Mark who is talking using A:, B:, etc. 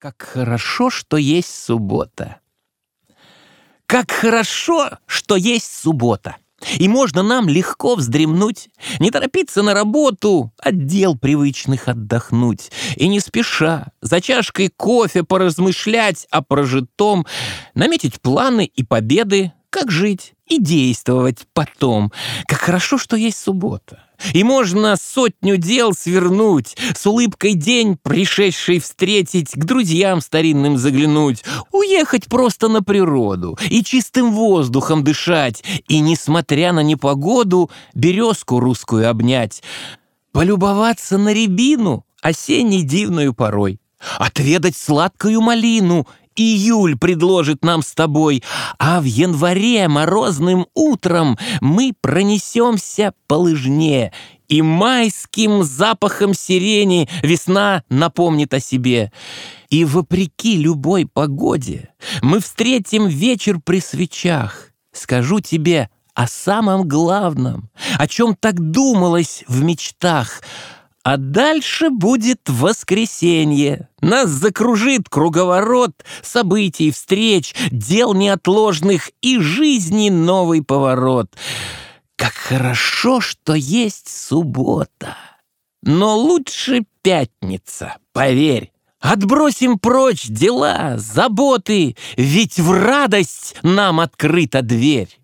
A: Как хорошо, что есть суббота. Как хорошо, что есть суббота. И можно нам легко вздремнуть, не торопиться на работу, от дел привычных отдохнуть. И не спеша, за чашкой кофе поразмышлять о прожитом, наметить планы и победы, как жить и действовать потом. Как хорошо, что есть суббота. И можно сотню дел свернуть, с улыбкой день пришедший встретить, к друзьям старинным заглянуть, уехать просто на природу и чистым воздухом дышать, и, несмотря на непогоду, березку русскую обнять, полюбоваться на рябину осенней дивную порой, отведать сладкую малину июль предложит нам с тобой, а в январе морозным утром мы пронесемся по лыжне, и майским запахом сирени весна напомнит о себе. И вопреки любой погоде мы встретим вечер при свечах. Скажу тебе о самом главном, о чем так думалось в мечтах — а дальше будет воскресенье. Нас закружит круговорот событий, встреч, дел неотложных и жизни новый поворот. Как хорошо, что есть суббота. Но лучше пятница, поверь. Отбросим прочь дела, заботы, ведь в радость нам открыта дверь.